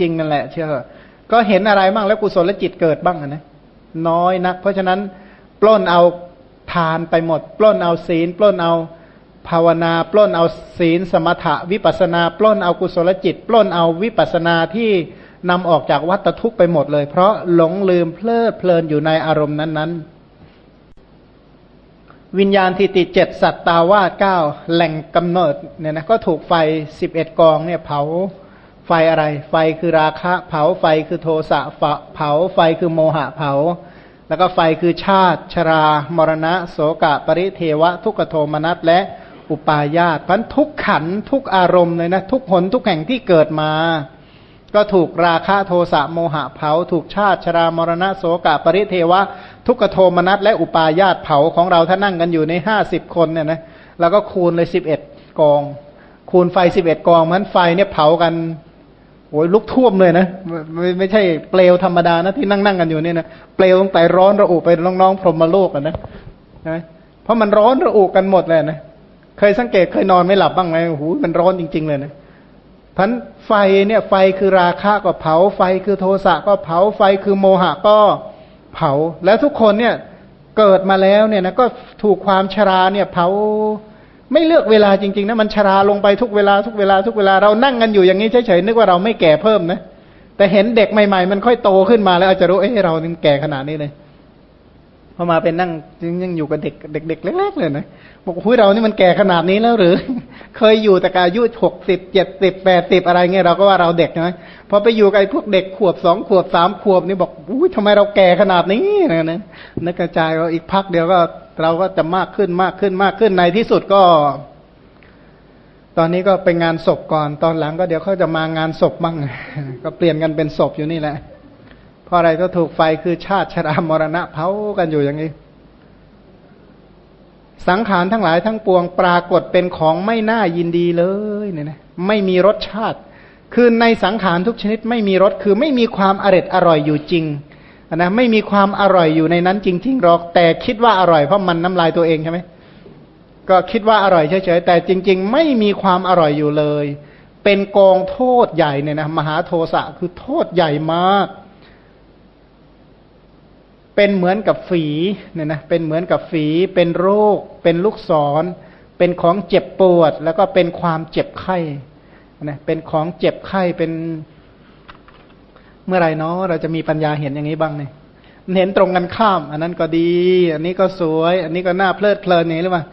จริงนั่นแหละ เชื่อ ก็เห็นอะไรบ้างแล้วกุศลจิตเกิดบ้างนะน้อยนัก เพราะฉะนั้น ปล้นเอาทานไปหมด ปล้นเอาศีล ปล้นเอาภาวนา ปล้นเอาศีลสมถะวิปัสนา ปล้นเอากุศลจิต ปล้นเอาวิปัสนาที่นำออกจากวัฏทุกข์ไปหมดเลย เพราะหลงลืมเพลิดเพลินอยู่ในอารมณ์นั้น ๆวิญญาณทิติเจ็ดสัตตาวาสเก้าแหล่งกำเนิดเนี่ยนะก็ถูกไฟสิบเอ็ดกองเนี่ยเผา ไฟอะไร ไฟคือราคะเผา ไฟคือโทสะเผา ไฟคือโมหะเผา แล้วก็ไฟคือชาติ ชรา มรณะ โสกะ ปริเทวะ ทุกขโทมนัสและอุปาญาตพันทุกขันทุกอารมณ์เลยนะ ทุกหนทุกแห่งที่เกิดมา ก็ถูกราคะโทสะโมหะเผา ถูกชาติชรามรณะโสกะ ปริเทวะ ทุกขโทมนัสและอุปาญาตเผาของเราถ้านั่งกันอยู่ในห้าสิบคนเนี่ยนะแล้วก็คูณเลยสิบเอ็ดกอง คูณไฟสิบเอ็ดกองมันไฟเนี่ยเผากัน โอ้ยลุกท่วมเลยนะไม่ไม่ใช่เปลวธรรมดานะที่นั่งนั่งกันอยู่เนี่ยนะเปลวตั้งแต่ร้อนระอุไปน้องๆพรหมโลกอะนะนะเพราะมันร้อนระอุกันหมดเลยนะเคยสังเกตเคยนอนไม่หลับบ้างไหมโอ้โหมันร้อนจริง ๆ เลยนะพันไฟเนี่ยไฟคือราคะก็เผา ไฟคือโทสะก็เผาไฟคือโมหะก็เผา แล้วทุกคนเนี่ยเกิดมาแล้วเนี่ยนะก็ถูกความชราเนี่ยเผา ไม่เลือกเวลาจริงๆนะมันชราลงไปทุกเวลาทุกเวลาทุกเวลาเรานั่งกันอยู่อย่างนี้เฉยๆนึกว่าเราไม่แก่เพิ่มนะแต่เห็นเด็กใหม่ๆ มันค่อยโตขึ้นมาแล้วอาจจะรู้เอ้เราแก่ขนาดนี้เลยพอมาเป็นนั่งยังอยู่กับเด็กเด็กๆเล็กๆเลยนะบอกคุยเรานี่มันแก่ขนาดนี้แล้วหรือ เคยอยู่แต่อายุหกสิบเจ็ดสิบแปดสิบอะไรเงี้ยเราก็ว่าเราเด็กใช่ไหมพอไปอยู่กับพวกเด็กขวบสองขวบสามขวบนี่บอกอุ้ยทำไมเราแก่ขนาดนี้นะนะนึกกระจายว่าอีกพักเดียวก็ เราก็จะมากขึ้นมากขึ้นมากขึ้นในที่สุดก็ ตอนนี้ก็เป็นงานศพก่อน ตอนหลังก็เดี๋ยวเขาจะมางานศพบ้าง ก็เปลี่ยนกันเป็นศพอยู่นี่แหละ เพราะอะไรก็ถูกไฟคือชาติชรามรณะเผากันอยู่อย่างนี้ สังขารทั้งหลายทั้งปวงปรากฏเป็นของไม่น่ายินดีเลยเนี่ยนะไม่มีรสชาติ คือในสังขารทุกชนิดไม่มีรสคือไม่มีความอร็ดอร่อยอยู่จริง นะไม่มีความอร่อยอยู่ในนั้นจริงๆหรอก แต่คิดว่าอร่อยเพราะมันน้ำลายตัวเองใช่ไหมก็คิดว่าอร่อยเฉยๆแต่จริง ๆ ไม่มีความอร่อยอยู่เลย เป็นกองโทษใหญ่เนี่ยนะมหาโทสะคือโทษใหญ่มาก เป็นเหมือนกับฝีเนี่ยนะเป็นเหมือนกับฝี เป็นโรค เป็นลูกศร เป็นของเจ็บปวด แล้วก็เป็นความเจ็บไข้นะเป็นของเจ็บไข้เป็น เมื่อไรเนาะเราจะมีปัญญาเห็นอย่างนี้บ้างเนี่ยเห็นตรงกันข้าม อันนั้นก็ดี อันนี้ก็สวย อันนี้ก็น่าเพลิดเพลินนี่หรือเปล่า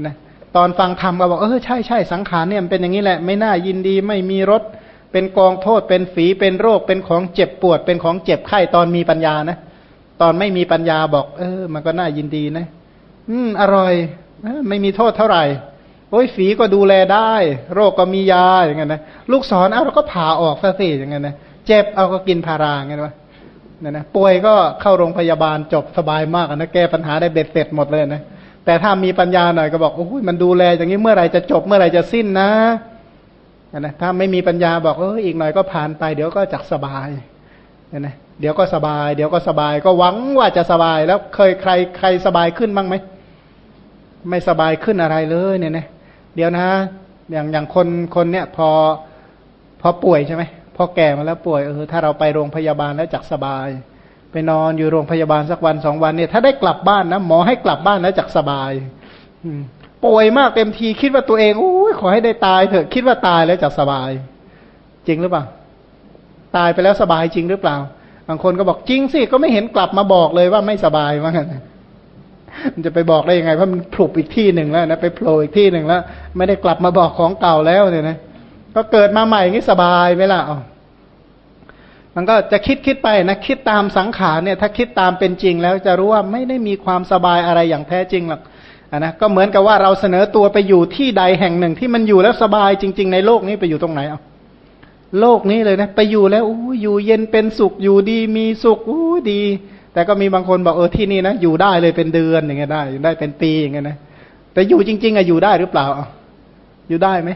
นะตอนฟังธรรมก็บอกเออใช่ใช่สังขารเนี่ยมันเป็นอย่างนี้แหละ ไม่น่ายินดีไม่มีรสเป็นกองโทษ เป็นฝีเป็นโรค เป็นของเจ็บปวด เป็นของเจ็บไข้ตอนมีปัญญานะ ตอนไม่มีปัญญาบอก เออ มันก็น่ายินดีนะ อืม อร่อยไม่มีโทษเท่าไหร่โอ้ยฝีก็ดูแลได้ โรคก็มียาอย่างเงี้ยนะลูกศรเอาเราก็ผ่าออกซะสิอย่างเงี้ยนะ เจ็บเอาก็กินพาราอย่างเงี้ยวะนี่ยนะป่วยก็เข้าโรงพยาบาลจบสบายมากนะแก้ปัญหาได้เบ็ดเสร็จหมดเลยนะแต่ถ้ามีปัญญาหน่อยก็บอกโอ้ยมันดูแลอย่างนี้เมื่อไหร่จะจบเมื่อไหร่จะสิ้นนะนะถ้าไม่มีปัญญาบอกเอออีกหน่อยก็ผ่านไป เดี๋ยวก็จักสบายนะเดี๋ยวก็สบาย เดี๋ยวก็สบาย ก็หวังว่าจะสบาย แล้วเคยใครใครสบายขึ้นบ้างไหมไม่สบายขึ้นอะไรเลยเนี่ยนะเดี๋ยวนะ อย่างอย่างคนคนเนี้ยพอพอป่วยใช่ไหม พอแก่มาแล้วป่วยเออถ้าเราไปโรงพยาบาลแล้วจักสบาย ไปนอนอยู่โรงพยาบาลสักวันสองวันเนี่ย ถ้าได้กลับบ้านนะหมอให้กลับบ้านแล้วจักสบายป่วยมากเต็มทีคิดว่าตัวเองโอ้ยขอให้ได้ตายเถอะคิดว่าตายแล้วจะสบาย จริงหรือเปล่า ตายไปแล้วสบายจริงหรือเปล่าบางคนก็บอกจริงสิก็ไม่เห็นกลับมาบอกเลยว่าไม่สบายว่างั้นมันจะไปบอกได้ยังไงเพราะมันผลุบอีกที่หนึ่งแล้วนะไปโผล่อีกที่หนึ่งแล้ว ไม่ได้กลับมาบอกของเก่าแล้วเนี่ยนะ ก็เกิดมาใหม่งี้สบายไหมล่ะมันก็จะคิดคิดไปนะคิดตามสังขารเนี่ย ถ้าคิดตามเป็นจริงแล้วจะรู้ว่าไม่ได้มีความสบายอะไรอย่างแท้จริงหรอกนะก็เหมือนกับว่าเราเสนอตัวไปอยู่ที่ใดแห่งหนึ่งที่มันอยู่แล้วสบายจริง ๆ ในโลกนี้ไปอยู่ตรงไหนเอาโลกนี้เลยนะ ไปอยู่แล้วอู้อยู่เย็นเป็นสุขอยู่ดีมีสุขอู้ดี แต่ก็มีบางคนบอกเออที่นี่นะอยู่ได้เลยเป็นเดือนอย่างเงี้ยได้ได้เป็นปีอย่างเงี้ยนะแต่อยู่จริง ๆอะอยู่ได้หรือเปล่าอยู่ได้ไหม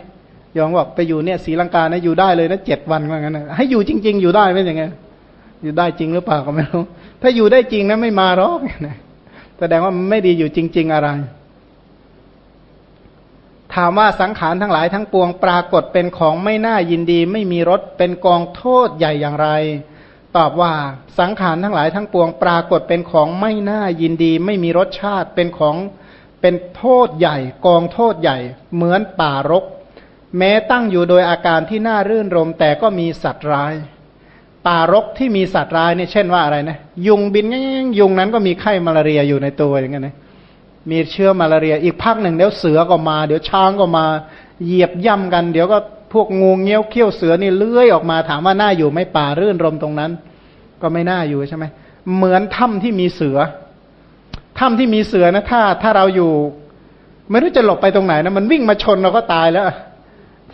ยองบอกไปอยู่เนี่ยสีลังกานะอยู่ได้เลยนะเจ็ดวันว่างั้นนะให้อยู่จริง ๆ อยู่ได้ไหมอย่างเงี้ยอยู่ได้จริงหรือเปล่าก็ไม่รู้ ถ้าอยู่ได้จริงนะไม่มาหรอกนะแสดงว่าไม่ดีอยู่จริง ๆ อะไร ถามว่าสังขารทั้งหลายทั้งปวงปรากฏเป็นของไม่น่ายินดี ไม่มีรสเป็นกองโทษใหญ่อย่างไร ตอบว่าสังขารทั้งหลายทั้งปวง ปรากฏเป็นของไม่น่ายินดี ไม่มีรสชาติเป็นของเป็นโทษใหญ่ กองโทษใหญ่ เหมือนป่ารก แม้ตั้งอยู่โดยอาการที่น่ารื่นรม แต่ก็มีสัตว์ร้าย ป่ารกที่มีสัตว์ร้ายเนี่ยเช่นว่าอะไรนะ ยุงบินยุงนั้นก็มีไข้มาลาเรียอยู่ในตัวอย่างเงี้ยนะมีเชื้อมาลาเรีย อีกพักหนึ่งเดี๋ยวเสือก็มา เดี๋ยวช้างก็มา เหยียบย่ำกัน เดี๋ยวก็พวกงูเงี้ยวเขี้ยวเสือนี่เลื้อยออกมาถามว่าน่าอยู่ไหมป่ารื่นรมตรงนั้น ก็ไม่น่าอยู่ใช่ไหมเหมือนถ้ำที่มีเสือถ้ำที่มีเสือนะถ้าถ้าเราอยู่ ไม่รู้จะหลบไปตรงไหนนะมันวิ่งมาชนเราก็ตายแล้ว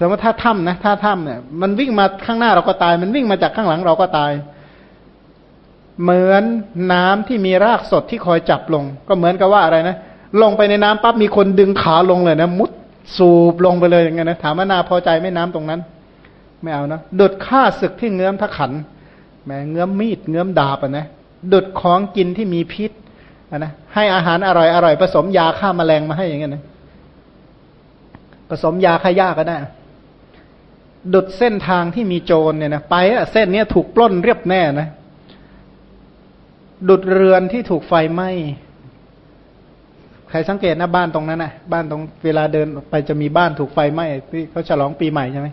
สมมติถ้าถ้ำนะถ้าถ้ำเนี่ย มันวิ่งมาข้างหน้าเราก็ตาย มันวิ่งมาจากข้างหลังเราก็ตาย เหมือนน้ำที่มีรากสดที่คอยจับลง ก็เหมือนกับว่าอะไรนะลงไปในน้ำปั๊บมีคนดึงขาลงเลยนะมุดสูบลงไปเลยอย่างเงี้ยนะถามว่านาพอใจไม่น้ำตรงนั้น ไม่เอานะดุดฆ่าศึกที่เงื้อมทขันแม้เงื้อมมีดเงื้อมดาบอะนะดุดของกินที่มีพิษอะนะให้อาหารอร่อยอร่อยผสมยาฆ่ามาแมลงมาให้อย่างเงี้ยนะผสมยาฆ่าหญ้าก็ได้ ดุดเส้นทางที่มีโจรเนี่ยนะไปอะเส้นเนี้ยถูกปล้นเรียบแน่นะ ดุดเรือนที่ถูกไฟไหม้ครสังเกตนะบ้านตรงนั้นนะบ้านตรงเวลาเดินไปจะมีบ้านถูกไฟไหม้ที่เขาฉลองปีใหม่ใช่ไหม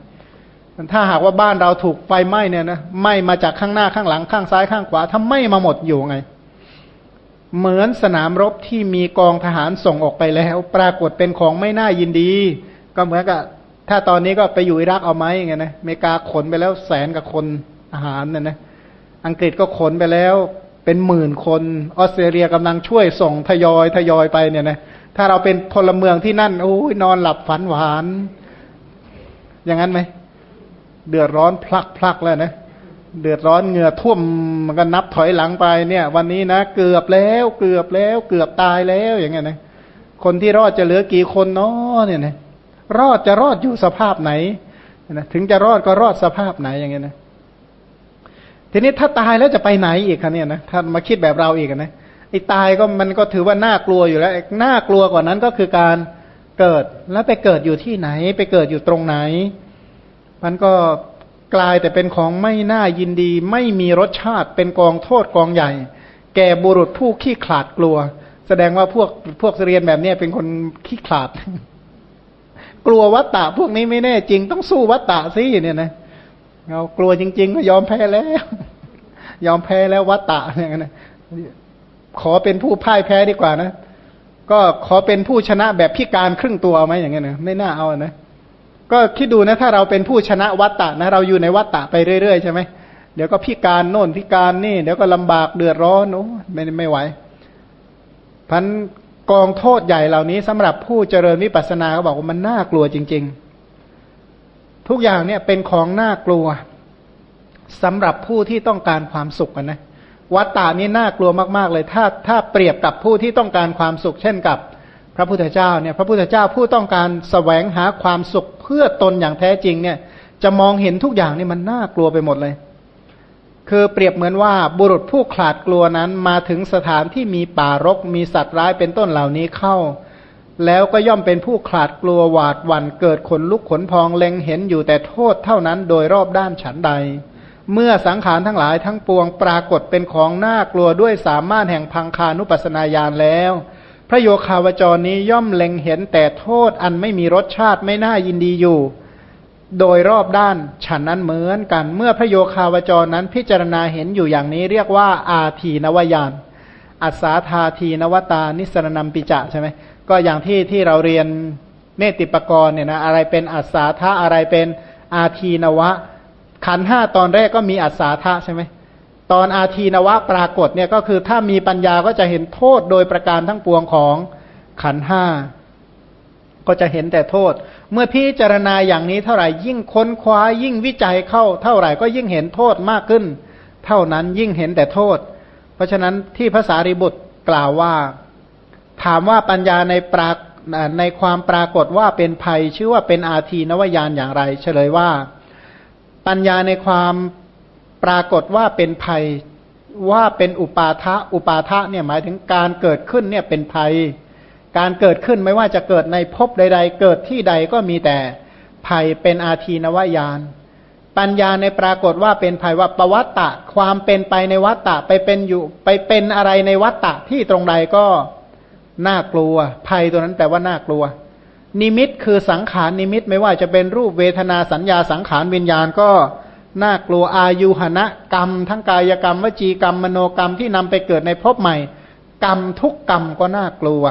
ถ้าหากว่าบ้านเราถูกไฟไหม้เนี่ยนะไหม้มาจากข้างหน้าข้างหลังข้างซ้ายข้างขวาถ้าไหม้มาหมดอยู่ไง เหมือนสนามรบที่มีกองทหารส่งออกไปแล้ว ปรากฏเป็นของไม่น่ายินดี ก็เหมือนกับ ถ้าตอนนี้ก็ไปอยู่อิรักเอาไหมอย่างเงี้ยนะอเมริกาขนไปแล้วแสนกับคนอาหารเนี่ยนะ อังกฤษก็ขนไปแล้วเป็นหมื่นคน ออสเตรเลียกำลังช่วยส่งทยอยทยอยไปเนี่ยนะ ถ้าเราเป็นพลเมืองที่นั่นโอ้ยนอนหลับฝันหวาน อย่างนั้นไหม เดือดร้อนพลักพลักแล้วนะ เดือดร้อนเหงื่อท่วมมันก็นับถอยหลังไปเนี่ย วันนี้นะเกือบแล้วเกือบแล้ว เกือบตายแล้วอย่างเงี้ยนะ คนที่รอดจะเหลือกี่คนเนาะเนี่ยนะ รอดจะรอดอยู่สภาพไหนนะถึงจะรอดก็รอดสภาพไหนอย่างเงี้ยนะ ทีนี้ถ้าตายแล้วจะไปไหนอีกคะเนี่ยนะถ้ามาคิดแบบเราอีกนะไอ้ตายก็มันก็ถือว่าน่ากลัวอยู่แล้วน่ากลัวกว่านั้นก็คือการเกิดแล้วไปเกิดอยู่ที่ไหน ไปเกิดอยู่ตรงไหน มันก็กลายแต่เป็นของไม่น่ายินดี ไม่มีรสชาติเป็นกองโทษกองใหญ่ แก่บุรุษผู้ขี้ขลาดกลัว แสดงว่าพวกพวกเรียนแบบนี้เป็นคนขี้ขลาด กลัววัตตะพวกนี้ไม่แน่จริงต้องสู้วัตตะสิเนี่ยนะเรากลัวจริง ๆ ก็ยอมแพ้แล้ว ยอมแพ้แล้ววัตตะอย่างนั้นขอเป็นผู้พ่ายแพ้ดีกว่านะ ก็ขอเป็นผู้ชนะแบบพิการครึ่งตัวเอาไหมอย่างเงี้ยนะไม่น่าเอานะก็คิดดูนะถ้าเราเป็นผู้ชนะวัตตะนะ เราอยู่ในวัตตะไปเรื่อยๆใช่ไหมเดี๋ยวก็พิการโน่นพิการนี่ เดี๋ยวก็ลำบากเดือดร้อนโอ้ไม่ไม่ไหวพัน กองโทษใหญ่เหล่านี้สำหรับผู้เจริญวิปัสสนาเขาบอกว่ามันน่ากลัวจริง ๆ ทุกอย่างเนี่ยเป็นของน่ากลัวสำหรับผู้ที่ต้องการความสุขกันนะวัตตานี้น่ากลัวมากๆเลย ถ้าถ้าเปรียบกับผู้ที่ต้องการความสุข เช่นกับพระพุทธเจ้าเนี่ย พระพุทธเจ้าผู้ต้องการสแสวงหาความสุขเพื่อตนอย่างแท้จริงเนี่ย จะมองเห็นทุกอย่างนี่มันน่ากลัวไปหมดเลย คือเปรียบเหมือนว่าบุรุษผู้ขลาดกลัวนั้นมาถึงสถานที่มีป่ารกมีสัตว์ร้ายเป็นต้นเหล่านี้เข้า แล้วก็ย่อมเป็นผู้ขลาดกลัวหวาดหวั่นเกิดขนลุกขนพองเล็งเห็นอยู่แต่โทษเท่านั้นโดยรอบด้านฉันใด เมื่อสังขารทั้งหลายทั้งปวงปรากฏเป็นของน่ากลัวด้วยสามารถแห่งพังคานุปัสนาญาณแล้ว พระโยคาวจรนี้ย่อมเล็งเห็นแต่โทษอันไม่มีรสชาติไม่น่ายินดีอยู่ โดยรอบด้านฉันนั้นเหมือนกัน เมื่อพระโยคาวจรนั้นพิจารณาเห็นอยู่อย่างนี้เรียกว่า อาทีนวายาน อัศาธาทีนวตานิสรนัมปิจะใช่ไหมก็อย่างที่ที่เราเรียนเนติปกรณ์เนี่ยนะอะไรเป็นอัศาธาอะไรเป็นอาทีนวะ ขันห้าตอนแรกก็มีอัศาธาใช่ไหมตอนอาทีนวะปรากฏเนี่ยก็คือถ้ามีปัญญาก็จะเห็นโทษโดยประการทั้งปวงของขันห้าก็จะเห็นแต่โทษ เมื่อพิจารณาอย่างนี้เท่าไหร่ยิ่งค้นคว้ายิ่งวิจัยเข้าเท่าไหร่ก็ยิ่งเห็นโทษมากขึ้น เท่านั้นยิ่งเห็นแต่โทษ เพราะฉะนั้นที่ภาษาริบุตรกล่าวว่า ถามว่าปัญญาในปรากในความปรากฏว่าเป็นภัย ชื่อว่าเป็นอาทีนวายานอย่างไร เฉลยว่า ปัญญาในความปรากฏว่าเป็นภัยว่าเป็นอุปาทะอุปาทะเนี่ยหมายถึงการเกิดขึ้นเนี่ยเป็นภัย การเกิดขึ้นไม่ว่าจะเกิดในภพใด ๆ เกิดที่ใดก็มีแต่ภัยเป็นอาทีนวายาน ปัญญาในปรากฏว่าเป็นภัยว่าประวัตตะความเป็นไปในวัตตะไปเป็นอยู่ไปเป็นอะไรในวัตตะที่ตรงใดก็น่ากลัว ภัยตัวนั้นแปลว่าน่ากลัว นิมิตคือสังขารนิมิตไม่ว่าจะเป็นรูปเวทนาสัญญาสังขารวิญญาณก็น่ากลัวอายุหณะกรรม ทั้งกายกรรม วจีกรรมมโนกรรมที่นำไปเกิดในภพใหม่ กรรมทุกกรรมก็น่ากลัว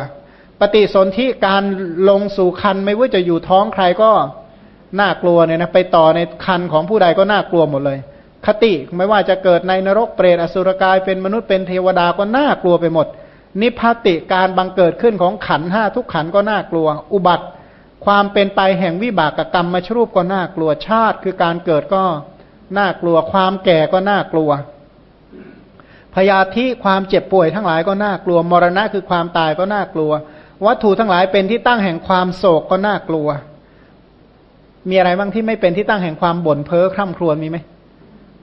ปฏิสนธิการลงสู่คันไม่ว่าจะอยู่ท้องใครก็น่ากลัวเนี่ยนะไปต่อในคันของผู้ใดก็น่ากลัวหมดเลย คติไม่ว่าจะเกิดในนรกเปรตอสุรกายเป็นมนุษย์เป็นเทวดาก็น่ากลัวไปหมด นิพพติการบังเกิดขึ้นของขันห้าทุกขันก็น่ากลัว อุบัติ ความเป็นไปแห่งวิบากกรรมมาชรูปก็น่ากลัวชาติ คือการเกิดก็น่ากลัว ความแก่ก็น่ากลัวพยาธิความเจ็บป่วยทั้งหลายก็น่ากลัว มรณะคือความตายก็น่ากลัว วัตถุทั้งหลายเป็นที่ตั้งแห่งความโศกก็น่ากลัว มีอะไรบ้างที่ไม่เป็นที่ตั้งแห่งความบ่นเพ้อคร่ำครวญมีไหม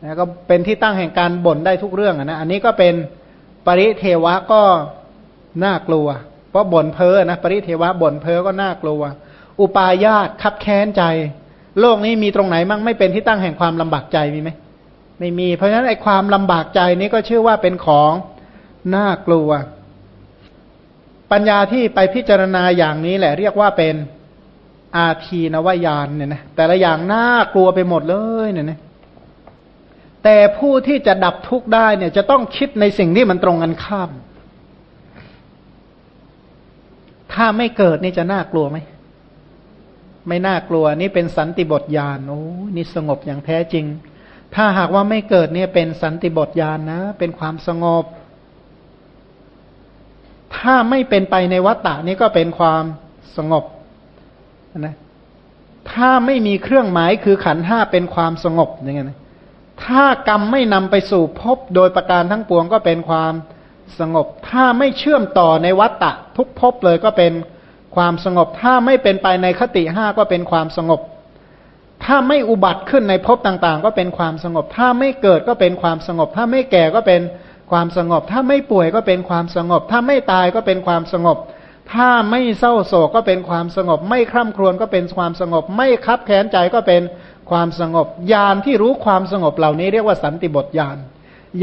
นะก็เป็นที่ตั้งแห่งการบ่นได้ทุกเรื่องนะอันนี้ก็เป็นปริเทวะก็น่ากลัว เพราะบ่นเพ้อนะปริเทวะบ่นเพ้อก็น่ากลัว อุปาญาตคับแค้นใจ โลกนี้มีตรงไหนมั่งไม่เป็นที่ตั้งแห่งความลำบากใจมีไหมไม่มี เพราะฉะนั้นไอ้ความลำบากใจนี้ก็ชื่อว่าเป็นของน่ากลัว ปัญญาที่ไปพิจารณาอย่างนี้แหละ เรียกว่าเป็นอาทีนวายานเนี่ยนะแต่ละอย่างน่ากลัวไปหมดเลยเนี่ยนะแต่ผู้ที่จะดับทุกข์ได้เนี่ย จะต้องคิดในสิ่งที่มันตรงกันข้าม ถ้าไม่เกิดนี่จะน่ากลัวไหมไม่น่ากลัวนี่เป็นสันติบทญาณโอ้นี่สงบอย่างแท้จริง ถ้าหากว่าไม่เกิดเนี่ยเป็นสันติบทญาณนะ เป็นความสงบ ถ้าไม่เป็นไปในวัฏฏะนี่ก็เป็นความสงบนะถ้าไม่มีเครื่องหมายคือขันห้าเป็นความสงบอย่างเงี้ยนะถ้ากรรมไม่นำไปสู่พบโดยประการทั้งปวงก็เป็นความสงบ ถ้าไม่เชื่อมต่อในวัฏฏะทุกภพเลยก็เป็นความสงบ ถ้าไม่เป็นไปในคติห้าก็เป็นความสงบ ถ้าไม่อุบัติขึ้นในภพต่างๆ ก็เป็นความสงบ ถ้าไม่เกิดก็เป็นความสงบ ถ้าไม่แก่ก็เป็น ความสงบ ถ้าไม่ป่วยก็เป็นความสงบ ถ้าไม่ตายก็เป็นความสงบ ถ้าไม่เศร้าโศกก็เป็นความสงบ ไม่คร่ำครวญก็เป็นความสงบ ไม่คับแค้นใจก็เป็นความสงบญาณที่รู้ความสงบเหล่านี้เรียกว่าสันติบทญาณ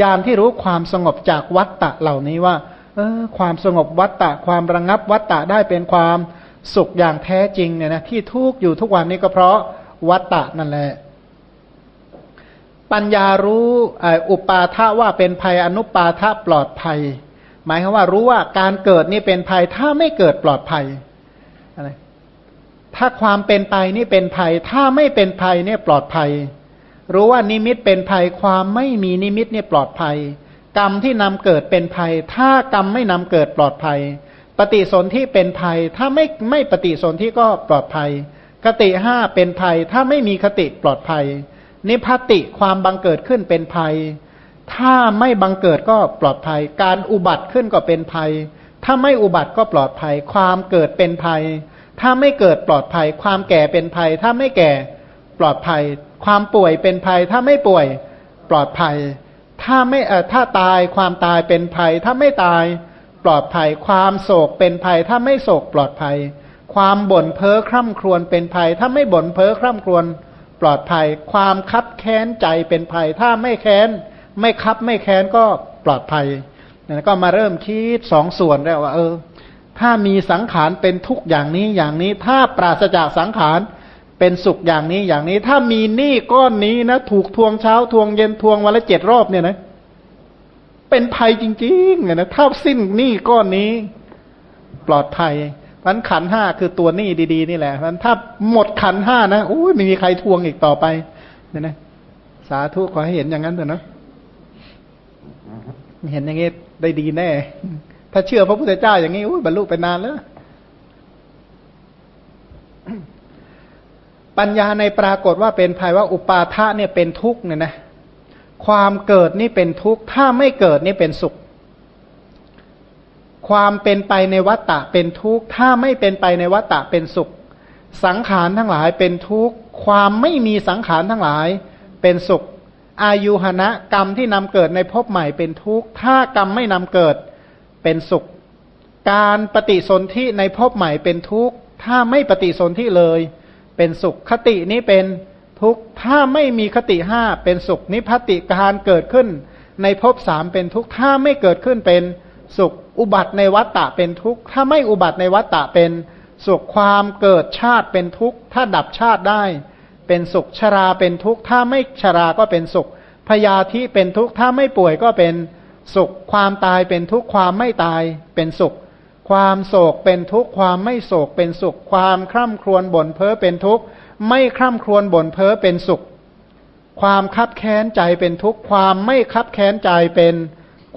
ญาณที่รู้ความสงบจากวัตตะเหล่านี้ว่าเออความสงบวัตตะ ความระงงับวัตตะได้เป็นความสุขอย่างแท้จริงเนี่ยนะที่ทุกอยู่ทุกวันนี้ก็เพราะวัตตะนั่นแหละ ปัญญารู้อุปาทะว่าเป็นภัยอนุปาทะปลอดภัย หมายความว่ารู้ว่าการเกิดนี่เป็นภัยถ้าไม่เกิดปลอดภัยอะไรถ้าความเป็นไปนี่เป็นภัย ถ้าไม่เป็นภัยเนี่ยปลอดภัย รู้ว่านิมิตเป็นภัยความไม่มีนิมิตเนี่ยปลอดภัย กรรมที่นำเกิดเป็นภัย ถ้ากรรมไม่นำเกิดปลอดภัย ปฏิสนธิเป็นภัย ถ้าไม่ไม่ปฏิสนธิก็ปลอดภัย คติห้าเป็นภัย ถ้าไม่มีคติปลอดภัย นิพติความบังเกิดขึ้นเป็นภัย ถ้าไม่บังเกิดก็ปลอดภัย การอุบัติขึ้นก็เป็นภัย ถ้าไม่อุบัติก็ปลอดภัย ความเกิดเป็นภัย ถ้าไม่เกิดปลอดภัย ความแก่เป็นภัย ถ้าไม่แก่ปลอดภัย ความป่วยเป็นภัย ถ้าไม่ป่วยปลอดภัย ถ้าไม่เออถ้าตายความตายเป็นภัย ถ้าไม่ตายปลอดภัย ความโศกเป็นภัย ถ้าไม่โศกปลอดภัย ความบ่นเพ้อคร่ำครวญเป็นภัย ถ้าไม่บ่นเพ้อคร่ำครวญ ลอดภัย ความคับแค้นใจเป็นภัย ถ้าไม่แค้น ไม่คับไม่แค้นก็ปลอดภัยนั่นก็มาเริ่มคิดสองส่วนแล้วว่า เออ ถ้ามีสังขารเป็นทุกอย่างนี้อย่างนี้ ถ้าปราศจากสังขารเป็นสุขอย่างนี้อย่างนี้ ถ้ามีหนี้ก้อนนี้นะถูกทวงเช้าทวงเย็นทวงวันละเจ็ดรอบเนี่ยนะ เป็นภัยจริงๆนะถ้าสิ้นหนี้ก้อนนี้ ปลอดภัย มันขันห้าคือตัวหนี้ดีๆ นี่แหละมันถ้าหมดขันห้านะโอ้ยไม่มีใครทวงอีกต่อไปเนี่ยนะ สาธุขอให้เห็นอย่างนั้นเถอะนะเห็นอย่างงี้ได้ดีแน่ ถ้าเชื่อพระพุทธเจ้าอย่างนี้อุ้ยบรรลุไปนานแล้วปัญญาในปรากฏว่าเป็นภัยว่าอุปาทะเนี่ยเป็นทุกข์เนี่ยนะ ความเกิดนี่เป็นทุกข์ ถ้าไม่เกิดนี่เป็นสุข ความเป็นไปในวัฏฏะเป็นทุกข์ ถ้าไม่เป็นไปในวัฏฏะเป็นสุข สังขารทั้งหลายเป็นทุกข์ ความไม่มีสังขารทั้งหลายเป็นสุข อายุหณะกรรมที่นำเกิดในภพใหม่เป็นทุกข์ ถ้ากรรมไม่นำเกิดเป็นสุข การปฏิสนธิในภพใหม่เป็นทุกข์ ถ้าไม่ปฏิสนธิเลย เป็นสุข คตินี้เป็นทุกข์ ถ้าไม่มีคติห้าเป็นสุข นิพพติการเกิดขึ้น ในภพสามเป็นทุกข์ ถ้าไม่เกิดขึ้นเป็น สุข อุบัติในวัฏฏะเป็นทุกข์ ถ้าไม่อุบัติในวัฏฏะเป็นสุขความเกิดชาติเป็นทุกข์ ถ้าดับชาติได้ เป็นสุขชราเป็นทุกข์ ถ้าไม่ชราก็เป็นสุข พยาธิเป็นทุกข์ ถ้าไม่ป่วยก็เป็นสุข ความตายเป็นทุกข์ ความไม่ตายเป็นสุข ความโศกเป็นทุกข์ ความไม่โศกเป็นสุข ความคร่ำครวญบ่นเพ้อเป็นทุกข์ ไม่คร่ำครวญบ่นเพ้อเป็นสุข ความคับแค้นใจเป็นทุกข์ ความไม่คับแค้นใจเป็น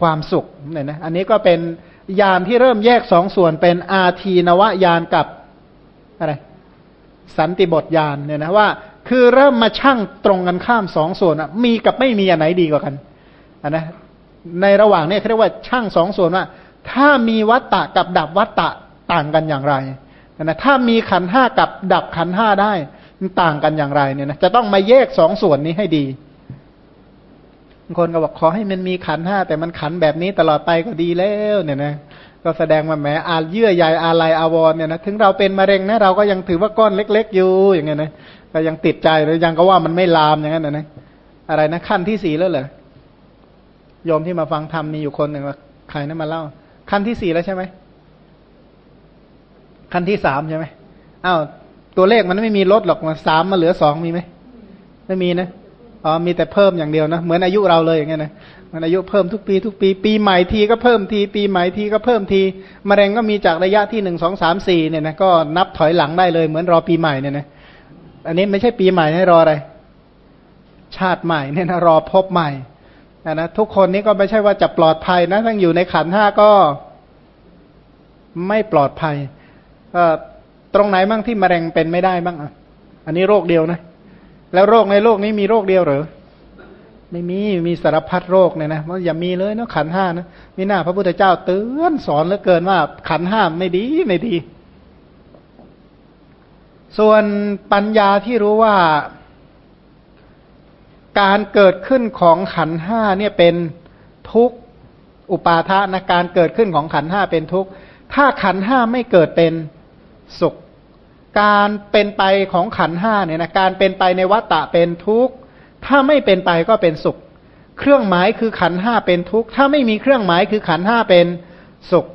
ความสุขเนี่ยนะอันนี้ก็เป็นยานที่เริ่มแยกสองส่วนเป็นอาทีนวายานกับอะไรสันติบทยานเนี่ยนะว่า คือเริ่มมาชั่งตรงกันข้ามสองส่วนอะมีกับไม่มีอันไหนดีกว่ากันอันนะในระหว่างนี้เขาเรียกว่าช่างสองส่วนว่า ถ้ามีวัตตะกับดับวัตตะต่างกันอย่างไรนะถ้ามีขันห้ากับดับขันห้าได้มันต่างกันอย่างไรเนี่ยนะจะต้องมาแยกสองส่วนนี้ให้ดี บางคนก็บอกขอให้มันมีขันห้าแต่มันขันแบบนี้ตลอดไปก็ดีแล้วเนี่ยนะก็แสดงว่าแหมอาเยื่อใยอาลัยอาวรเนี่ยนะถึงเราเป็นมะเร็งนะเราก็ยังถือว่าก้อนเล็ก ๆ อยู่อย่างเงี้ยนะก็ยังติดใจหรือยังก็ว่ามันไม่ลามอย่างนั้นนะอะไรนะขั้นที่สี่แล้วเหรอยอมที่มาฟังธรรมมีอยู่คนหนึ่งว่าใครนะมาเล่า ขั้นที่สี่แล้วใช่ไหมขั้นที่สามใช่ไหมอ้าวตัวเลขมันไม่มีลดหรอกมาสามมาเหลือสองมีไหมไม่มีนะ อ๋อมีแต่เพิ่มอย่างเดียวนะเหมือนอายุเราเลยอย่างเงี้ยนะมันอายุเพิ่มทุกปีทุกปีปีใหม่ทีก็เพิ่มที ปีใหม่ทีก็เพิ่มทีมะเร็งก็มีจากระยะที่หนึ่งสองสามสี่เนี่ยนะก็นับถอยหลังได้เลยเหมือนรอปีใหม่เนี่ยนะอันนี้ไม่ใช่ปีใหม่ให้รออะไร ชาติใหม่เนี่ยนะรอพบใหม่นะนะทุกคนนี้ก็ไม่ใช่ว่าจะปลอดภัยนะทั้งอยู่ในขันห้าก็ไม่ปลอดภัยตรงไหนบ้างที่มะเร็งเป็นไม่ได้บ้างอะ อันนี้โรคเดียวนะ แล้วโรคในโลกนี้มีโรคเดียวหรือไม่มีมีสารพัดโรคเนี่ยนะมันอย่ามีเลยเนาะขันห้านะมีหน้าพระพุทธเจ้าเตือนสอนเหลือเกินว่า ขันห้าไม่ดีไม่ดี ส่วนปัญญาที่รู้ว่า การเกิดขึ้นของขันห้าเนี่ยเป็นทุกข์อุปาทานะการเกิดขึ้นของขันห้าเป็นทุกข์ถ้าขันห้าไม่เกิดเป็นสุข การเป็นไปของขันห้าเนี่ยนะการเป็นไปในวัฏฏะเป็นทุกข์ ถ้าไม่เป็นไปก็เป็นสุข เครื่องหมายคือขันห้าเป็นทุกข์ถ้าไม่มีเครื่องหมายคือขันห้าเป็นสุข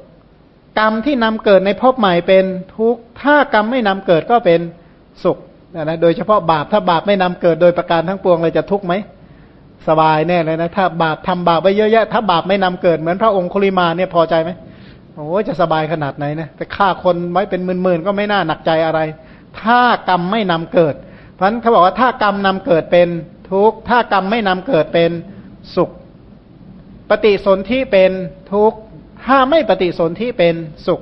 กรรมที่นำเกิดในภพใหม่เป็นทุกข์ถ้ากรรมไม่นำเกิดก็เป็นสุขนะโดยเฉพาะบาปถ้าบาปไม่นำเกิดโดยประการทั้งปวงเลยจะทุกข์ไหมสบายแน่เลยนะถ้าบาปทำบาปไปเยอะแยะ ถ้าบาปไม่นำเกิดเหมือนพระองค์คุลิมาเนี่ยพอใจไหม โอ้จะสบายขนาดไหนนะแต่ฆ่าคนไว้เป็นหมื่นๆก็ไม่น่าหนักใจอะไร ถ้ากรรมไม่นำเกิด เพราะฉะนั้นเขาบอกว่าถ้ากรรมนำเกิดเป็นทุกข์ถ้ากรรมไม่นำเกิดเป็นสุข ปฏิสนธิเป็นทุกข์ถ้าไม่ปฏิสนธิเป็นสุข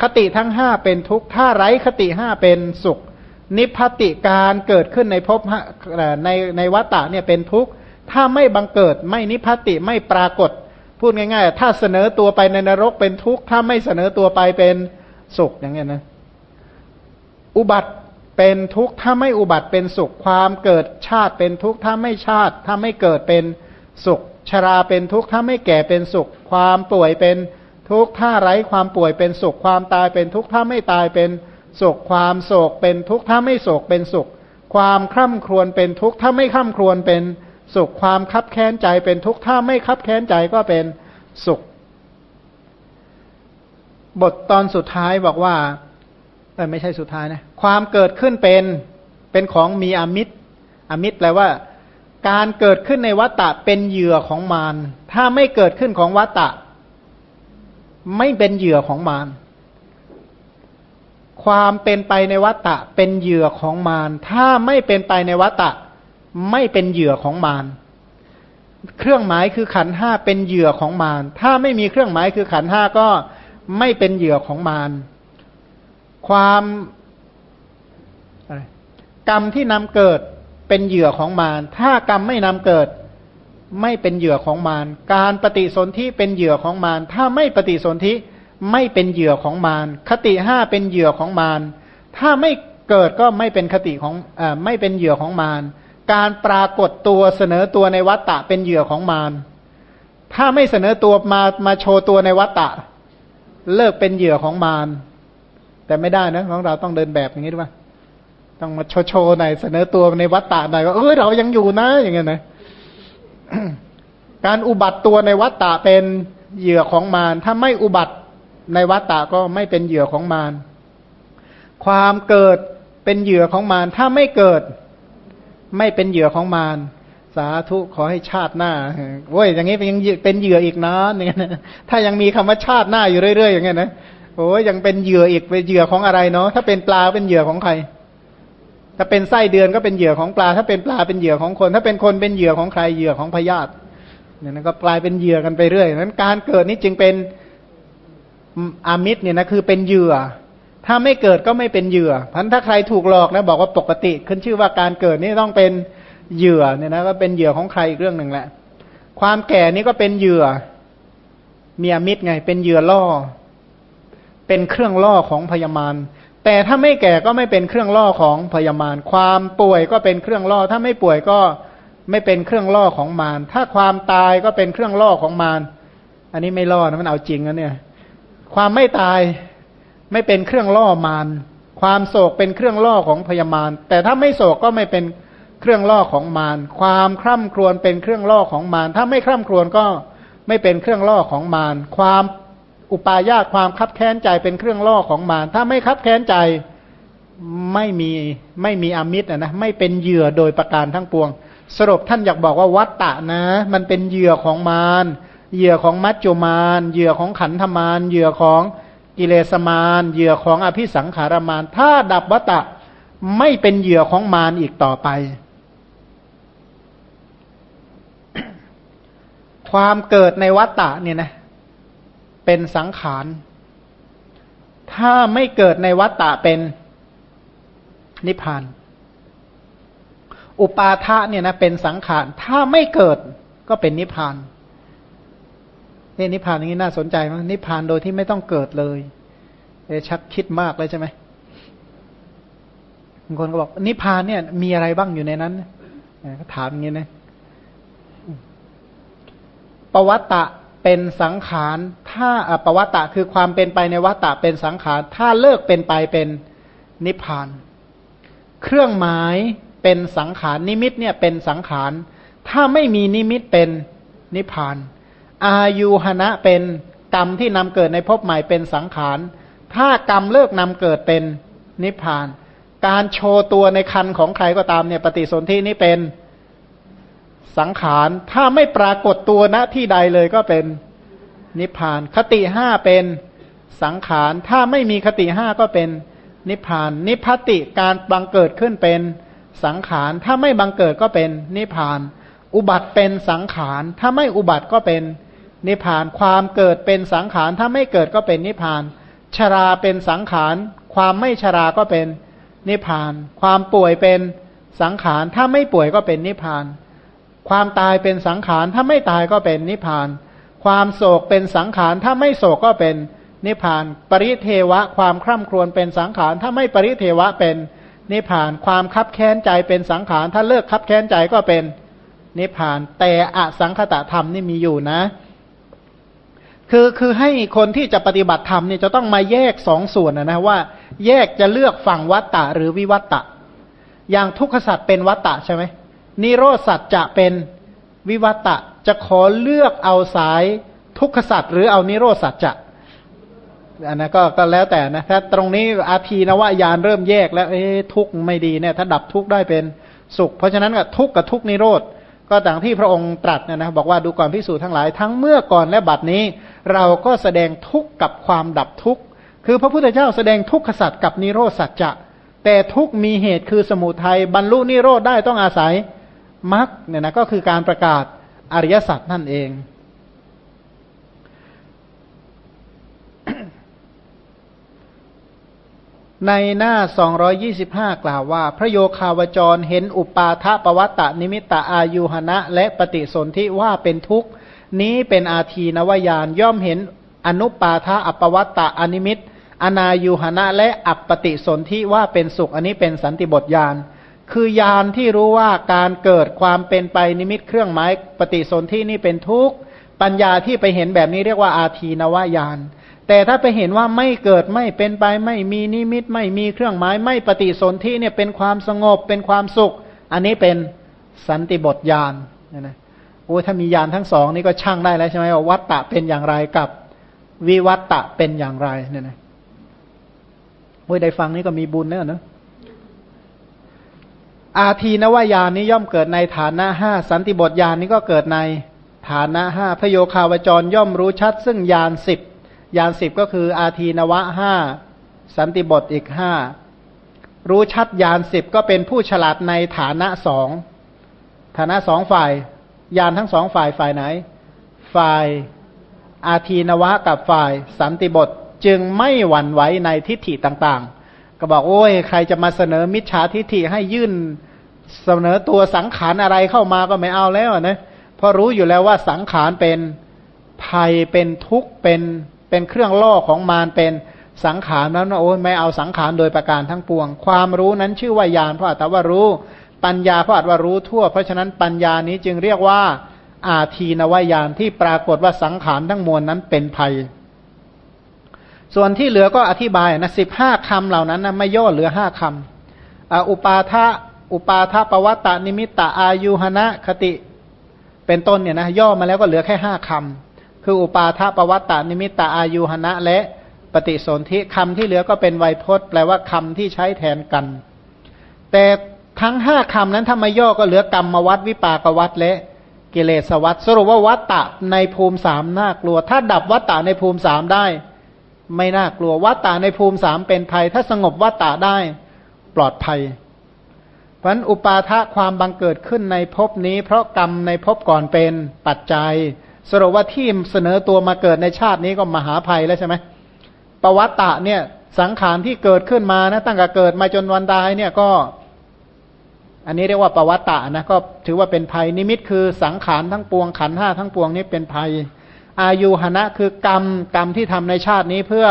คติทั้งห้าเป็นทุกข์ถ้าไร้คติห้าเป็นสุข นิพพติการเกิดขึ้นในภพในในวัตตะเนี่ยเป็นทุกข์ถ้าไม่บังเกิดไม่นิพพติไม่ปรากฏ พูดง่ายๆ ถ้าเสนอตัวไปในนรกเป็นทุกข์ ถ้าไม่เสนอตัวไปเป็นสุขอย่างเงี้ยนะ อุบัติเป็นทุกข์ ถ้าไม่อุบัติเป็นสุข ความเกิดชาติเป็นทุกข์ ถ้าไม่ชาติ ถ้าไม่เกิดเป็นสุข ชราเป็นทุกข์ ถ้าไม่แก่เป็นสุข ความป่วยเป็นทุกข์ ถ้าไร้ความป่วยเป็นสุข ความตายเป็นทุกข์ ถ้าไม่ตายเป็นสุข ความโศกเป็นทุกข์ ถ้าไม่โศกเป็นสุข ความคร่ำครวญเป็นทุกข์ ถ้าไม่คร่ำครวญเป็น สุขความคับแค้นใจเป็นทุกข์ถ้าไม่คับแค้นใจก็เป็นสุข บทตอนสุดท้ายบอกว่าเออไม่ใช่สุดท้ายนะความเกิดขึ้นเป็นเป็นของมีอมิตร อมิตรแปลว่า การเกิดขึ้นในวัตตะเป็นเหยื่อของมารถ้าไม่เกิดขึ้นของวัตตะ ไม่เป็นเหยื่อของมารความเป็นไปในวัตตะเป็นเหยื่อของมารถ้าไม่เป็นไปในวัตตะ ไม่เป็นเหยื่อของมารเครื่องหมายคือขันห้าเป็นเหยื่อของมารถ้าไม่มีเครื่องหมายคือขันห้าก็ไม่เป็นเหยื่อของมารความกรรมที่นำเกิดเป็นเหยื่อของมารถ้ากรรมไม่นำเกิด ไม่เป็นเหยื่อของมารการปฏิสนธิเป็นเหยื่อของมารถ้าไม่ปฏิสนธิไม่เป็นเหยื่อของมารคติห้าเป็นเหยื่อของมารถ้าไม่เกิดก็ไม่เป็นคติของอไม่เป็นเหยื่อของมาร การปรากฏตัวเสนอตัวในวัตตะเป็นเหยื่อของมาร ถ้าไม่เสนอตัวมามาโชว์ตัวในวัตตะ เลิกเป็นเหยื่อของมาร แต่ไม่ได้นะของเราต้องเดินแบบอย่างนี้ด้วยต้องมาโชว์โชว์หน่อยเสนอตัวในวัฏฏะหน่อยว่าเออเรายังอยู่นะ อย่างเงี้ยนะการอุบัติตัวในวัฏฏะเป็นเหยื่อของมาร ถ้าไม่อุบัติในวัฏฏะก็ไม่เป็นเหยื่อของมาร ความเกิดเป็นเหยื่อของมาร ถ้าไม่เกิด ไม่เป็นเหยื่อของมารสาธุขอให้ชาติหน้าโว้ยอย่างนี้ยังเป็นเหยื่ออีกนะอย่างเงี้ยถ้ายังมีคำว่าชาติหน้าอยู่เรื่อยๆอย่างเงี้ยนะโอ้ยยังเป็นเหยื่ออีกเป็นเหยื่อของอะไรเนาะถ้าเป็นปลาเป็นเหยื่อของใคร ถ้าเป็นไส้เดือนก็เป็นเหยื่อของปลา ถ้าเป็นปลาเป็นเหยื่อของคน ถ้าเป็นคนเป็นเหยื่อของใครเหยื่อของพยาธิเนี่ยนะก็กลายเป็นเหยื่อกันไปเรื่อยนั้นการเกิดนี้จึงเป็นอามิตรเนี่ยนะคือเป็นเหยื่อ ถ้าไม่เกิดก็ไม่เป็นเหยื่อพันถ้าใครถูกหลอกนะบอกว่าปกติ ขึ้นชื่อว่าการเกิดนี่ต้องเป็นเหยื่อเนี่ยนะก็เป็นเหยื่อของใครอีกเรื่องหนึ่งแหละ ความแก่นี่ก็เป็นเหยื่อเมีอมิตรไง เป็นเหยื่อล่อ เป็นเครื่องล่อของพยามารแต่ถ้าไม่แก่ก็ไม่เป็นเครื่องล่อของพยามารความป่วยก็เป็นเครื่องล่อ ถ้าไม่ป่วยก็ไม่เป็นเครื่องล่อของมารถ้าความตายก็เป็นเครื่องล่อของมารอันนี้ไม่ล่อนะมันเอาจริงนะเนี่ย ความไม่ตาย ไม่เป็นเครื่องล่อมารความโศกเป็นเครื่องล่อของพยามารแต่ถ้าไม่โศกก็ไม่เป็นเครื่องล่อของมารความคร่ำครวญเป็นเครื่องล่อของมารถ้าไม่คร่ำครวญก็ไม่เป็นเครื่องล่อของมารความอุปายาตความคับแค้นใจเป็นเครื่องล่อของมารถ้าไม่คับแค้นใจไม่มีไม่มีอมิตรนะไม่เป็นเหยื่อโดยประการทั้งปวง สรุปท่านอยากบอกว่าวัตตะนะ มันเป็นเหยื่อของมารเหยื่อของมัจจุมารเหยื่อของขันธมารเหยื่อของ กิเลสมารเหยื่อของอภิสังขารมารถ้าดับวัตตะไม่เป็นเหยื่อของมารอีกต่อไป ความเกิดในวัตตะเนี่ยนะ เป็นสังขาร ถ้าไม่เกิดในวัตตะเป็นนิพพาน อุปาทะเนี่ยนะเป็นสังขาร ถ้าไม่เกิดก็เป็นนิพพาน นี่นิพพานนี้น่าสนใจมั้ยนิพพานโดยที่ไม่ต้องเกิดเลยเอชักคิดมากเลยใช่ไหมบางคนก็บอก นิพพานเนี่ย มีอะไรบ้างอยู่ในนั้นก็ถามอย่างนี้นะปวัตตะเป็นสังขารถ้าปวัตตะคือความเป็นไปในวัตตะเป็นสังขาร ถ้าเลิกเป็นไปเป็นนิพพาน เครื่องหมายเป็นสังขารนิมิตเนี่ยเป็นสังขาร ถ้าไม่มีนิมิตเป็นนิพพาน อายุหณะเป็นกรรมที่นำเกิดในภพใหม่เป็นสังขาร ถ้ากรรมเลิกนำเกิดเป็นนิพพาน การโชว์ตัวในคันของใครก็ตามเนี่ยปฏิสนธินี้เป็นสังขาร ถ้าไม่ปรากฏตัวณที่ใดเลยก็เป็นนิพพาน คติห้าเป็นสังขาร ถ้าไม่มีคติห้าก็เป็นนิพพาน นิพพติการบังเกิดขึ้นเป็นสังขาร ถ้าไม่บังเกิดก็เป็นนิพพาน อุบัติเป็นสังขาร ถ้าไม่อุบัติก็เป็น นิพพานความเกิดเป็นสังขารถ้าไม่เกิดก็เป็นนิพพาน ชราเป็นสังขาร ความไม่ชราก็เป็นนิพพาน ความป่วยเป็นสังขาร ถ้าไม่ป่วยก็เป็นนิพพาน ความตายเป็นสังขาร ถ้าไม่ตายก็เป็นนิพพาน ความโศกเป็นสังขาร ถ้าไม่โศกก็เป็นนิพพาน ปริเทวะ ความคร่ำครวญเป็นสังขาร ถ้าไม่ปริเทวะเป็นนิพพาน ความคับแค้นใจเป็นสังขาร ถ้าเลิกคับแค้นใจก็เป็นนิพพาน แต่อสังคตะธรรมนี่มีอยู่นะ คือคือให้คนที่จะปฏิบัติธรรมเนี่ยจะต้องมาแยกสองส่วนนะนะว่า แยกจะเลือกฝั่งวัตตะหรือวิวัตตะ อย่างทุกขสัตว์เป็นวัตตะใช่ไหมนิโรสัตจะเป็นวิวัตตะจะขอเลือกเอาสายทุกขสัตว์หรือเอานิโรสัตจะอันนั้นก็ก็แล้วแต่นะถ้าตรงนี้อาทีนวายานเริ่มแยกแล้วเอ๊ทุกไม่ดีเนี่ยถ้าดับทุกได้เป็นสุข เพราะฉะนั้นก็ทุกกับทุกนิโรธ ก็ต่างที่พระองค์ตรัสนี่ยนะบอกว่าดูก่อนพิสูจน์ทั้งหลายทั้งเมื่อก่อนและบัดนี้ เราก็แสดงทุกข์กับความดับทุกข์คือพระพุทธเจ้าแสดงทุกขสัตว์กับนิโรธสัจจะ แต่ทุกมีเหตุคือสมุทัยบรรลุนิโรธได้ต้องอาศัยมรรคเนี่ยนะก็คือการประกาศอริยสัจนั่นเอง ในหน้า 225 กล่าวว่า พระโยคาวจรเห็นอุปาทปวัตตนิมิตะอายุหณะ และปฏิสนธิว่าเป็นทุกข์ นี้เป็นอาทีนวญาณย่อมเห็นอนุปาทะอปวัตตะอนิมิตอนายุหณะและอัปปฏิสนธิว่าเป็นสุขอันนี้เป็นสันติบทญาณคือญาณที่รู้ว่าการเกิดความเป็นไปนิมิตเครื่องหมายปฏิสนธินี่เป็นทุกข์ ปัญญาที่ไปเห็นแบบนี้เรียกว่าอาทีนวญาณ แต่ถ้าไปเห็นว่าไม่เกิดไม่เป็นไปไม่มีนิมิตไม่มีเครื่องหมายไม่ปฏิสนธิเนี่ยเป็นความสงบเป็นความสุข อันนี้เป็นสันติบทญาณนะนะโอ้ถ้ามีญาณทั้งสองนี่ก็ช่างได้แล้วใช่ไหมว่าวัตตะเป็นอย่างไรกับวิวัตตะเป็นอย่างไรเนี่ยนะโอ้ยได้ฟังนี่ก็มีบุญแล้วเนะอาทีนวายานนี้ย่อมเกิดในฐานะห้าสันติบทญาณนี้ก็เกิดในฐานะห้าพโยคาวจรย่อมรู้ชัดซึ่งญาณสิบ ญาณสิบก็คือ อาทีนวะห้าสันติบทอีกห้ารู้ชัดญาณสิบก็เป็นผู้ฉลาดในฐานะสองฐานะสองฝ่ายญาณทั้งสองฝ่ายฝ่ายไหน ฝ่ายอาทีนวะกับฝ่ายสันติบทจึงไม่หวั่นไหวในทิฏฐิต่างๆ ก็บอกโอ้ยใครจะมาเสนอมิจฉาทิฏฐิให้ยื่นเสนอตัวสังขารอะไรเข้ามาก็ไม่เอาแล้วนะเพราะรู้อยู่แล้วว่าสังขารเป็นภัยเป็นทุกข์เป็น เป็นเครื่องล่อของมารเป็นสังขารนั้นะโอ้ยไม่เอาสังขารโดยประการทั้งปวง ความรู้นั้นชื่อว่าญาณเพราะแต่ว่ารู้ ปัญญาเพราะอาจว่ารู้ทั่ว เพราะฉะนั้นปัญญานี้จึงเรียกว่า อาทีนวายานที่ปรากฏว่าสังขารทั้งมวลนั้นเป็นภัย ส่วนที่เหลือก็อธิบายนะสิบห้าคำเหล่านั้นนะไม่ย่อเหลือห้าคำอุปาทะอุปาทะปวัตตานิมิตตาอายุหณะคติ เป็นต้นเนี่ยนะย่อมาแล้วก็เหลือแค่ห้าคำ คืออุปาทปวัตตานิมิตตาอายุหณะและปฏิสนธิคำที่เหลือก็เป็นไวยพจน์ แปลว่าคำที่ใช้แทนกัน แต่ทั้งห้าคำนั้นถ้ามาย่อก็เหลือกรรมวัดวิปากวัดและกิเลสวัดสรุปว่าวัตตะในภูมิสามน่ากลัว ถ้าดับวัตตะในภูมิสามได้ ไม่น่ากลัววัตตะในภูมิสามเป็นภัย ถ้าสงบวัตตะได้ปลอดภัย เพราะอุปาทะความบังเกิดขึ้นในภพนี้ เพราะกรรมในภพก่อนเป็นปัจจัย สรุปว่าที่เสนอตัวมาเกิดในชาตินี้ก็มหาภัยแล้วใช่ไหมประวัตตะเนี่ยสังขารที่เกิดขึ้นมานะตั้งแต่เกิดมาจนวันตายเนี่ยก็ อันนี้เรียกว่าประวัตตะนะก็ถือว่าเป็นภัยนิมิตคือสังขารทั้งปวงขันห้าทั้งปวงนี้เป็นภัย อายุหณะคือกรรมกรรมที่ทำในชาตินี้เพื่อ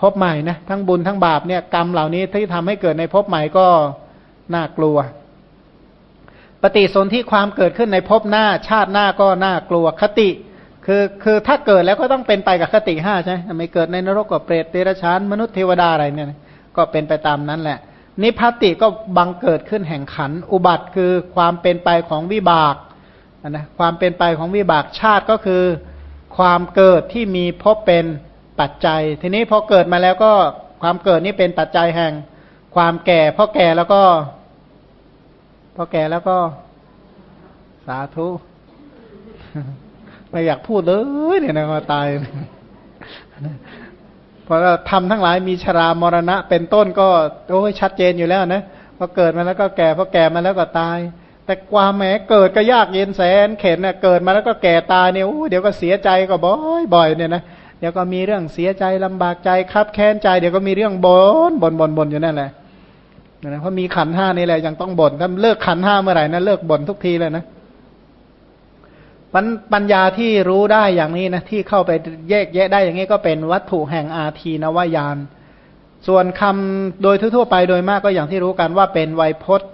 พบใหม่นะทั้งบุญทั้งบาปเนี่ยกรรมเหล่านี้ที่ทำให้เกิดในพบใหม่ก็น่ากลัว ปฏิสนธิความเกิดขึ้นในภพหน้าชาติหน้าก็น่ากลัวคติ คือคือถ้าเกิดแล้วก็ต้องเป็นไปกับคติห้าใช่ไหมไม่เกิดในนรกกับเปรตเดรัจฉานมนุษย์เทวดาอะไรเนี่ยก็เป็นไปตามนั้นแหละ นิพพติก็บังเกิดขึ้นแห่งขัน อุบัติคือความเป็นไปของวิบากนะความเป็นไปของวิบากชาติก็คือความเกิดที่มีพบเป็นปัจจัย ทีนี้พอเกิดมาแล้วก็ความเกิดนี้เป็นปัจจัยแห่ง ความแก่พอแก่แล้วก็ พอแก่แล้วก็สาธุ ไม่อยากพูดเลยเนี่ยนะมาตายพราะทำทั้งหลายมีชรามรณะ เป็นต้นก็โอ้ยชัดเจนอยู่แล้วนะพอเกิดมาแล้วก็แก่พอแก่มาแล้วก็ตาย แต่ความแหมเกิดก็ยากเย็นแสนเข็นเนี่ยเกิดมาแล้วก็แก่ตายเนี่ยโอ้เดี๋ยวก็เสียใจก็บ่อยบ่อยเนี่ยนะเดี๋ยวก็มีเรื่องเสียใจลำบากใจคับแค้นใจ เดี๋ยวก็มีเรื่องบนบนบนบนอยู่นั่นแหละ นะเพราะมีขันห้านี่แหละยังต้องบ่นถ้าเลิกขันห้าเมื่อไหร่นะเลิกบ่นทุกทีเลยนะปัญญาที่รู้ได้อย่างนี้นะที่เข้าไปแยกแยะได้อย่างนี้ก็เป็นวัตถุแห่งอาทีนวายาน ส่วนคำโดยทั่วไปโดยมากก็อย่างที่รู้กันว่าเป็นไวยพจน์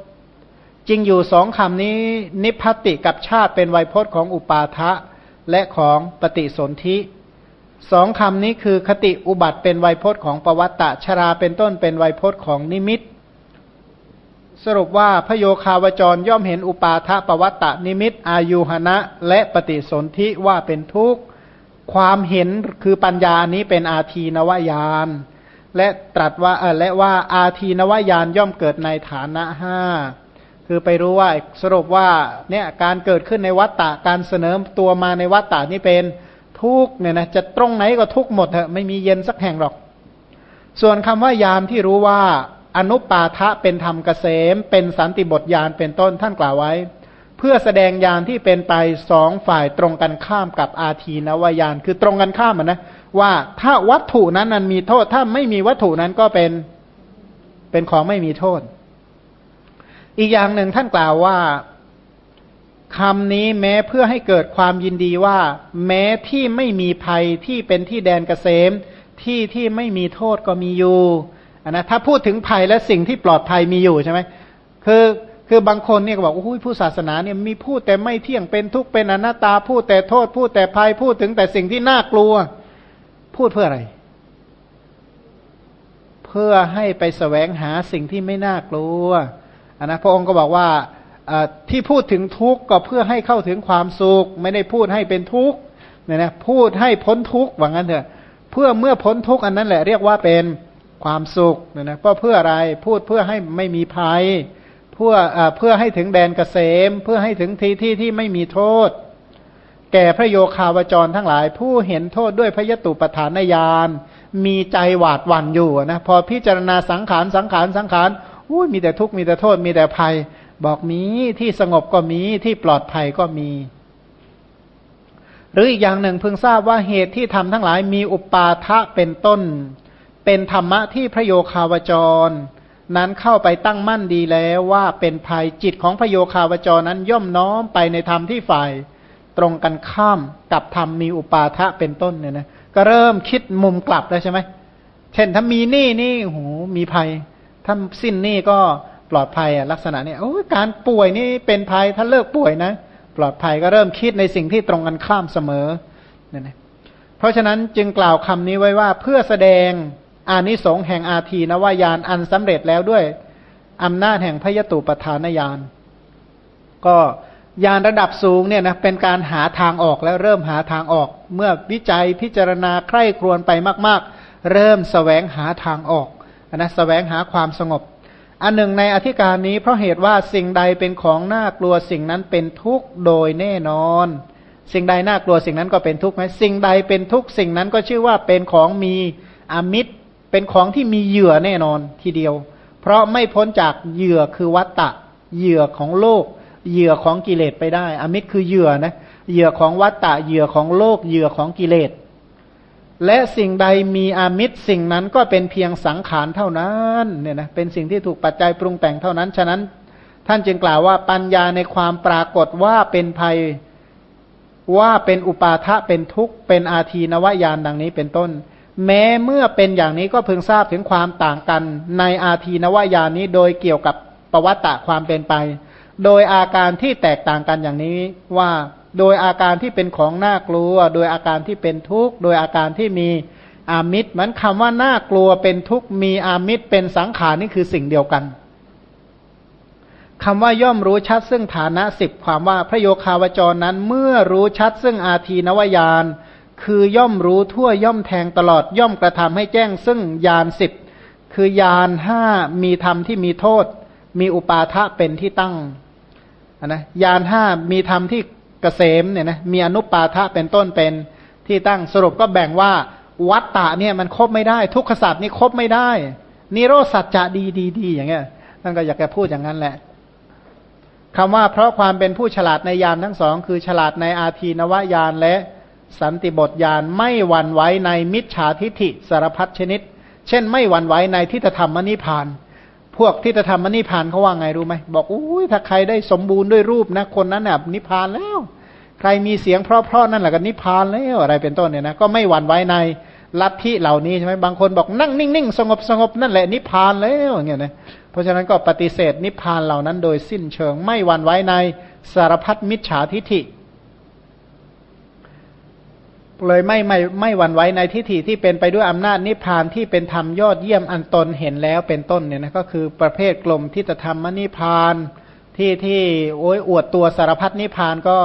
จริงอยู่สองคำนี้ นิพพติกับชาติเป็นไวยพจน์ของอุปาทะและของปฏิสนธิสองคำนี้คือคติอุบัติเป็นไวยพจน์ของปวัตตะชราเป็นต้นเป็นไวยพจน์ของนิมิต สรุปว่าพระโยคาวจรย่อมเห็นอุปาทะปวัตตนิมิต อายุหณะ และปฏิสนธิว่าเป็นทุกข์ ความเห็นคือปัญญานี้เป็นอาทีนวายาน และตรัสว่าและว่าอาทีนวายานย่อมเกิดในฐานะห้าคือไปรู้ว่าสรุปว่าเนี่ยการเกิดขึ้นในวัตตะการเสนอตัวมาในวัตตะนี่เป็นทุกเนี่ยนะจะตรงไหนก็ทุกหมดเถอะไม่มีเย็นสักแห่งหรอก ส่วนคำว่ายานที่รู้ว่า อนุปาทะเป็นธรรมเกษม เป็นสันติบทยานเป็นต้นท่านกล่าวไว้ เพื่อแสดงยานที่เป็นไปสองฝ่ายตรงกันข้ามกับอาทีนวายานคือตรงกันข้ามนะว่าถ้าวัตถุนั้นนั้นมีโทษ ถ้าไม่มีวัตถุนั้นก็เป็นเป็นของไม่มีโทษ อีกอย่างหนึ่งท่านกล่าวว่าคำนี้แม้เพื่อให้เกิดความยินดีว่า แม้ที่ไม่มีภัยที่เป็นที่แดนเกษม ที่ที่ไม่มีโทษก็มีอยู่ นนะถ้าพูดถึงภัยและสิ่งที่ปลอดภัยมีอยู่ใช่ไหมคือคือบางคนเนี่ยบอกโอ้ยผู้ศาสนาเนี่ยมีพูดแต่ไม่เที่ยงเป็นทุกข์เป็นอนัตตาพูดแต่โทษ พูดแต่ภัยพูดถึงแต่สิ่งที่น่ากลัว พูดเพื่ออะไร เพื่อให้ไปแสวงหาสิ่งที่ไม่น่ากลัวอันนะพระองค์ก็บอกว่าที่พูดถึงทุกข์ก็เพื่อให้เข้าถึงความสุข ไม่ได้พูดให้เป็นทุกข์เนี่ยนะพูดให้พ้นทุกข์ว่างั้นเถอะ เพื่อเมื่อพ้นทุกข์อันนั้นแหละเรียกว่าเป็น ความสุขเนี่ยนะเพราะเพื่ออะไรพูดเพื่อให้ไม่มีภัยเพื่อเพื่อให้ถึงแดนเกษม เพื่อให้ถึงที่ที่ที่ไม่มีโทษ แก่พระโยคาวจรทั้งหลาย ผู้เห็นโทษด้วยพระยตุปฐานญาณมีใจหวาดหวั่นอยู่นะพอพิจารณาสังขารสังขารสังขารอุ้มีแต่ทุกข์มีแต่โทษมีแต่ภัย บอกมีที่สงบก็มีที่ปลอดภัยก็มี หรืออีกอย่างหนึ่งเพิ่งทราบว่าเหตุที่ทำทั้งหลายมีอุปาทะเป็นต้น เป็นธรรมะที่พระโยคาวจร นั้นเข้าไปตั้งมั่นดีแล้วว่าเป็นภัยจิตของพระโยคาวจรนั้นย่อมน้อมไปในธรรมที่ฝ่ายตรงกันข้ามกับธรรมมีอุปาทะเป็นต้นเนี่ยนะก็เริ่มคิดมุมกลับแล้วใช่ไหมเช่นถ้ามีหนี้นี่โหมีภัย ถ้าสิ้นหนี้ก็ปลอดภัยอะลักษณะนี้โอ้การป่วยนี่เป็นภัยถ้าเลิกป่วยนะ ปลอดภัยก็เริ่มคิดในสิ่งที่ตรงกันข้ามเสมอเนี่ยนะเพราะฉะนั้นจึงกล่าวคำนี้ไว้ว่าเพื่อแสดง อานิสงส์แห่งอาทีนวายานอันสำเร็จแล้วด้วยอำนาจแห่งพยตุปทานญาณก็ยานระดับสูงเนี่ยนะเป็นการหาทางออกแล้วเริ่มหาทางออก เมื่อวิจัยพิจารณาใคร่ครวญไปมาก ๆ เริ่มสแสวงหาทางออกนะสแสวงหาความสงบ อันหนึ่งในอธิการนี้เพราะเหตุว่าสิ่งใดเป็นของน่ากลัวสิ่งนั้นเป็นทุกข์โดยแน่นอน สิ่งใดน่ากลัวสิ่งนั้นก็เป็นทุกข์ไหมสิ่งใดเป็นทุกข์สิ่งนั้นก็ชื่อว่าเป็นของมีอมิตร เป็นของที่มีเหยื่อแน่นอนทีเดียว เพราะไม่พ้นจากเหยื่อคือวัตตะ เหยื่อของโลก เหยื่อของกิเลสไปได้ อมิตรคือเหยื่อนะ เหยื่อของวัตตะ เหยื่อของโลก เหยื่อของกิเลส และสิ่งใดมีอามิตรสิ่งนั้นก็เป็นเพียงสังขารเท่านั้นเนี่ยนะ เป็นสิ่งที่ถูกปัจจัยปรุงแต่งเท่านั้น ฉะนั้นท่านจึงกล่าวว่าปัญญาในความปรากฏว่าเป็นภัยว่าเป็นอุปาทะเป็นทุกข์เป็นอาทีนวายานดังนี้เป็นต้น แม้เมื่อเป็นอย่างนี้ก็เพึงทราบถึงความต่างกันในอาทีนวายานี้โดยเกี่ยวกับประวัตะความเป็นไป โดยอาการที่แตกต่างกันอย่างนี้ว่าโดยอาการที่เป็นของน่ากลัว โดยอาการที่เป็นทุกข์ โดยอาการที่มีอามิตรมันคำว่าน่ากลัวเป็นทุกข์มีอามิตรเป็นสังขารนี่คือสิ่งเดียวกันคำว่าย่อมรู้ชัดซึ่งฐานะสิบความว่าพระโยคาวจรนั้นเมื่อรู้ชัดซึ่งอาทีนวายาน คือย่อมรู้ทั่วย่อมแทงตลอดย่อมกระทำให้แจ้ง ซึ่งยานสิบคือยานห้ามีธรรมที่มีโทษ มีอุปาทะเป็นที่ตั้งนะยานห้ามีธรรมที่เกษมเนี่ยนะมีอนุปาทะเป็นต้นเป็นที่ตั้งสรุปก็แบ่งว่าวัตตะเนี่ยมันครบไม่ได้ ทุกขสัตว์นี่ครบไม่ได้ นิโรสัจจะดีดีดีอย่างเงี้ยท่านก็อยากจะพูดอย่างนั้นแหละคำว่าเพราะความเป็นผู้ฉลาดในยานทั้งสอง คือฉลาดในอาทีนวายานและ สันติบทยานไม่หวั่นไหวในมิจฉาทิฐิสารพัดชนิด เช่น ไม่หวั่นไหวในทิฏฐธรรมนิพาน พวกทิฏฐธรรมนิพานเขาว่าไงรู้ไหมบอกอุ้ยถ้าใครได้สมบูรณ์ด้วยรูปนะคนนั้นแบบนิพานแล้ว ใครมีเสียงเพราะๆนั่นแหละก็นิพพานแล้วอะไรเป็นต้นเนี่ยนะก็ไม่หวั่นไหวในลัทธิเหล่านี้ใช่ไหมบางคนบอกนั่งนิ่งๆสงบสงบนั่นแหละนิพพานแล้วอย่างเงี้ยนะเพราะฉะนั้นก็ปฏิเสธนิพพานเหล่านั้นโดยสิ้นเชิงไม่หวั่นไหวในสารพัดมิจฉาทิฐิ เลยไม่ไม่ไม่หวั่นไหวในทิฏฐิที่เป็นไปด้วยอำนาจนิพพานที่เป็นธรรมยอดเยี่ยมอันตนเห็นแล้วเป็นต้นเนี่ยนะก็คือประเภทกลมที่จะทำมนิพพานที่ที่โอ้ยอวดตัวสารพัดนิพพานก็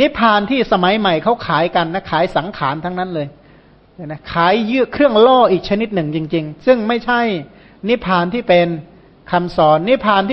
นิพพานที่สมัยใหม่เขาขายกันนะขายสังขารทั้งนั้นเลยนะขายยื่อเครื่องล่ออีกชนิดหนึ่งจริง ๆ ซึ่งไม่ใช่นิพพานที่เป็นคำสอนนิพพานที่